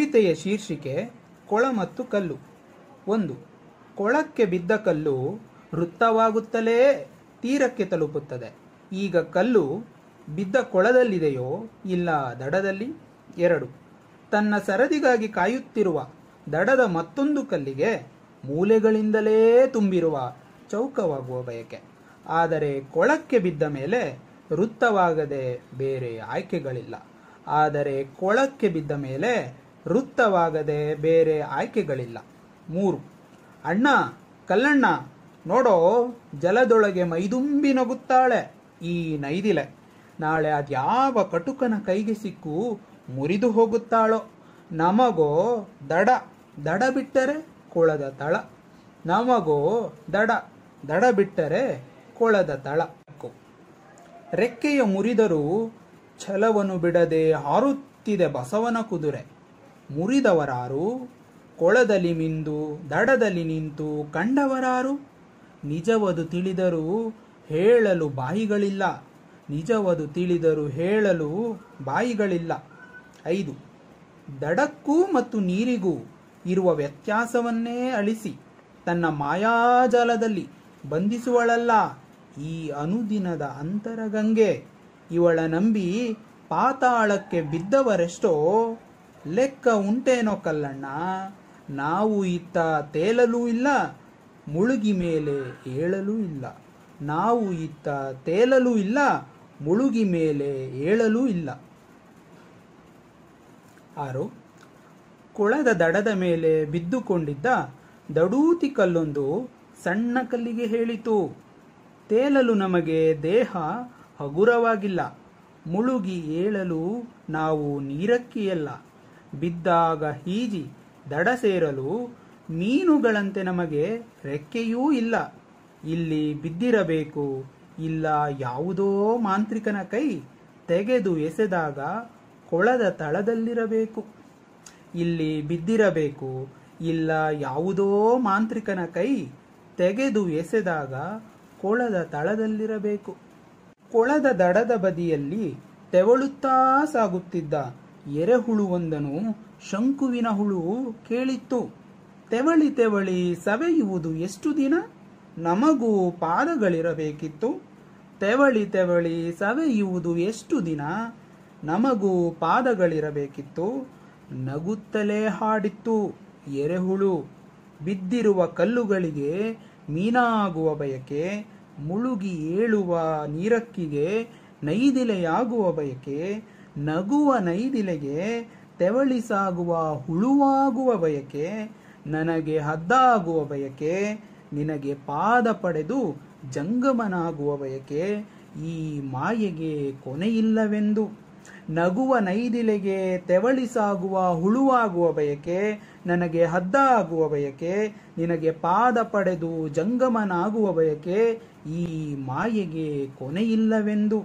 ಕವಿತೆಯ ಶೀರ್ಷಿಕೆ ಕೊಳ ಮತ್ತು ಕಲ್ಲು. ಒಂದು, ಕೊಳಕ್ಕೆ ಬಿದ್ದ ಕಲ್ಲು ವೃತ್ತವಾಗುತ್ತಲೇ ತೀರಕ್ಕೆ ತಲುಪುತ್ತದೆ. ಈಗ ಕಲ್ಲು ಬಿದ್ದ ಕೊಳದಲ್ಲಿದೆಯೋ ಇಲ್ಲ ದಡದಲ್ಲಿ? ಎರಡು, ತನ್ನ ಸರದಿಗಾಗಿ ಕಾಯುತ್ತಿರುವ ದಡದ ಮತ್ತೊಂದು ಕಲ್ಲಿಗೆ ಮೂಲೆಗಳಿಂದಲೇ ತುಂಬಿರುವ ಚೌಕವಾಗುವ ಬಯಕೆ. ಆದರೆ ಕೊಳಕ್ಕೆ ಬಿದ್ದ ಮೇಲೆ ವೃತ್ತವಾಗದೆ ಬೇರೆ ಆಯ್ಕೆಗಳಿಲ್ಲ. ಆದರೆ ಕೊಳಕ್ಕೆ ಬಿದ್ದ ಮೇಲೆ ವೃತ್ತವಾಗದೆ ಬೇರೆ ಆಯ್ಕೆಗಳಿಲ್ಲ. ಮೂರು, ಅಣ್ಣ, ಕಲ್ಲಣ್ಣ, ನೋಡೋ, ಜಲದೊಳಗೆ ಮೈದುಂಬಿ ನಗುತ್ತಾಳೆ. ಈ ನೈದಿಲೆ, ನಾಳೆ ಅದ್ಯಾವ ಕಟುಕನ ಕೈಗೆ ಸಿಕ್ಕು ಮುರಿದು ಹೋಗುತ್ತಾಳೋ. ನಮಗೋ ದಡ ದಡ ಬಿಟ್ಟರೆ ಕೊಳದ ತಳ. ನಮಗೋ ದಡ ದಡ ಬಿಟ್ಟರೆ ಕೊಳದ ತಳ. ರೆಕ್ಕೆಯ ಮುರಿದರೂ ಛಲವನ್ನು ಬಿಡದೆ ಹಾರುತ್ತಿದೆ ಬಸವನ ಕುದುರೆ. ಮುರಿದವರಾರು, ಕೊಳದಲ್ಲಿ ಮಿಂದು, ದಡದಲ್ಲಿ ನಿಂತು ಕಂಡವರಾರು? ನಿಜವದು ತಿಳಿದರೂ ಹೇಳಲು ಬಾಯಿಗಳಿಲ್ಲ. ನಿಜವದು ತಿಳಿದರೂ ಹೇಳಲು ಬಾಯಿಗಳಿಲ್ಲ. ಐದು, ದಡಕ್ಕೂ ಮತ್ತು ನೀರಿಗೂ ಇರುವ ವ್ಯತ್ಯಾಸವನ್ನೇ ಅಳಿಸಿ. ತನ್ನ ಮಾಯಾಜಾಲದಲ್ಲಿ ಬಂಧಿಸುವಳಲ್ಲ. ಈ ಅನುದಿನದ ಅಂತರಗಂಗೆ ಇವಳ ನಂಬಿ ಪಾತಾಳಕ್ಕೆ ಬಿದ್ದವರೆಷ್ಟೋ? ಲೆಕ್ಕ ಉಂಟೇನೋ ಕಲ್ಲಣ್ಣ? ನಾವು ಇತ್ತ ತೇಲಲೂ ಇಲ್ಲ, ಮುಳುಗಿ ಮೇಲೆ ಏಳಲೂ ಇಲ್ಲ. ನಾವು ಇತ್ತ ತೇಲಲೂ ಇಲ್ಲ, ಮುಳುಗಿ ಮೇಲೆ ಏಳಲೂ ಇಲ್ಲ. ಆರು, ಕೊಳದ ದಡದ ಮೇಲೆ ಬಿದ್ದುಕೊಂಡಿದ್ದ ದಡೂತಿ ಕಲ್ಲೊಂದು ಸಣ್ಣ ಕಲ್ಲಿಗೆ ಹೇಳಿತು. ತೇಲಲು ನಮಗೆ ದೇಹ ಹಗುರವಾಗಿಲ್ಲ, ಮುಳುಗಿ ಏಳಲು ನಾವು ನೀರಕ್ಕಿಯಲ್ಲ. ಬಿದ್ದಾಗ ಹೀಜಿ ದಡ ಸೇರಲು ಮೀನುಗಳಂತೆ ನಮಗೆ ರೆಕ್ಕೆಯೂ ಇಲ್ಲ. ಇಲ್ಲಿ ಬಿದ್ದಿರಬೇಕು. ಇಲ್ಲ ಯಾವುದೋ ಮಾಂತ್ರಿಕನ ಕೈ ತೆಗೆದು ಎಸೆದಾಗ ಕೊಳದ ತಳದಲ್ಲಿರಬೇಕು. ಇಲ್ಲಿ ಬಿದ್ದಿರಬೇಕು. ಇಲ್ಲ ಯಾವುದೋ ಮಾಂತ್ರಿಕನ ಕೈ ತೆಗೆದು ಎಸೆದಾಗ ಕೊಳದ ತಳದಲ್ಲಿರಬೇಕು. ಕೊಳದ ದಡದ ಬದಿಯಲ್ಲಿ ತೆವಳುತ್ತಾ ಸಾಗುತ್ತಿದ್ದ ಎರೆಹುಳುವೊಂದನು ಶಂಕುವಿನ ಹುಳು ಕೇಳಿತ್ತು, ತೆವಳಿ ತೆವಳಿ ಸವೆಯುವುದು ಎಷ್ಟು ದಿನ? ನಮಗೂ ಪಾದಗಳಿರಬೇಕಿತ್ತು. ತೆವಳಿ ತೆವಳಿ ಸವೆಯುವುದು ಎಷ್ಟು ದಿನ? ನಮಗೂ ಪಾದಗಳಿರಬೇಕಿತ್ತು. ನಗುತ್ತಲೇ ಹಾಡಿತ್ತು ಎರೆಹುಳು, ಬಿದ್ದಿರುವ ಕಲ್ಲುಗಳಿಗೆ ಮೀನಾಗುವ ಬಯಕೆ, ಮುಳುಗಿ ಏಳುವ ನೀರಕ್ಕಿಗೆ ನೈದಿಲೆಯಾಗುವ ಬಯಕೆ ನಗುವ ನೈದಿಲೆಗೆ ತೆವಳಿಸಾಗುವ ಹುಳುವಾಗುವ ಬಯಕೆ, ನನಗೆ ಹದ್ದಾಗುವ ಬಯಕೆ, ನಿನಗೆ ಪಾದ ಪಡೆದು ಜಂಗಮನಾಗುವ ಬಯಕೆ, ಈ ಮಾಯೆಗೆ ಕೊನೆಯಿಲ್ಲವೆಂದು. ನಗುವ ನೈದಿಲೆಗೆ ತೆವಳಿಸಾಗುವ ಹುಳುವಾಗುವ ಬಯಕೆ, ನನಗೆ ಹದ್ದಾಗುವ ಬಯಕೆ, ನಿನಗೆ ಪಾದ ಪಡೆದು ಜಂಗಮನಾಗುವ ಬಯಕೆ, ಈ ಮಾಯೆಗೆ ಕೊನೆಯಿಲ್ಲವೆಂದು.